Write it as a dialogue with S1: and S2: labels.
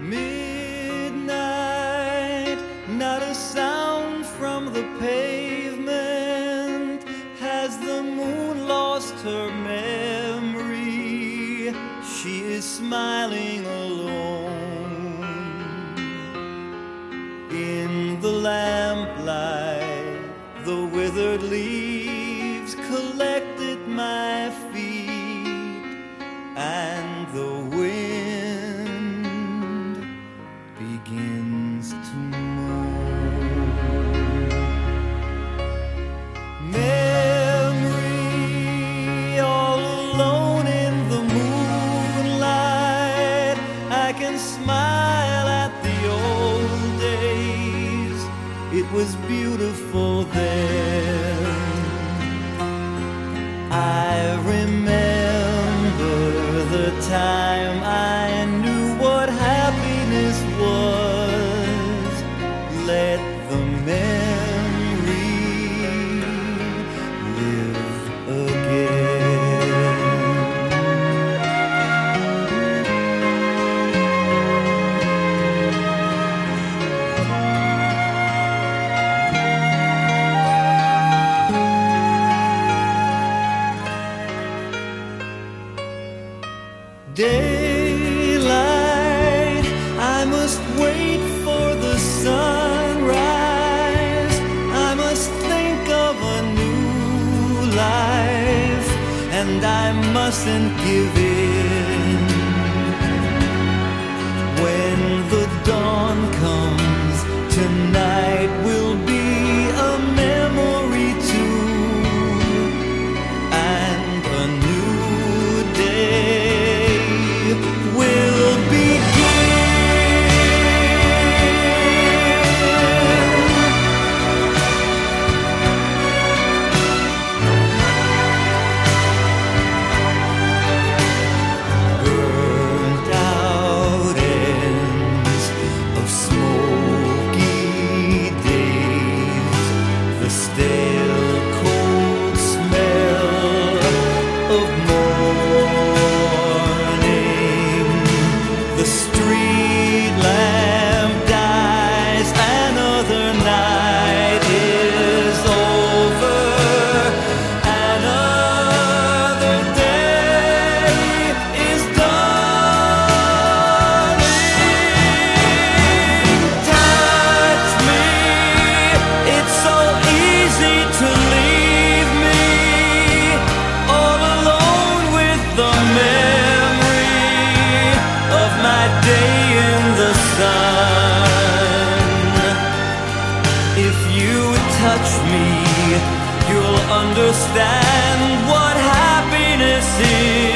S1: Midnight, not a sound from the pavement. Has the moon lost her memory? She is smiling alone. In the lamplight, the withered leaves collected my old days. It was beautiful then. I remember the time I knew what happiness was. Let the memory and I mustn't give in. Of understand what happiness is.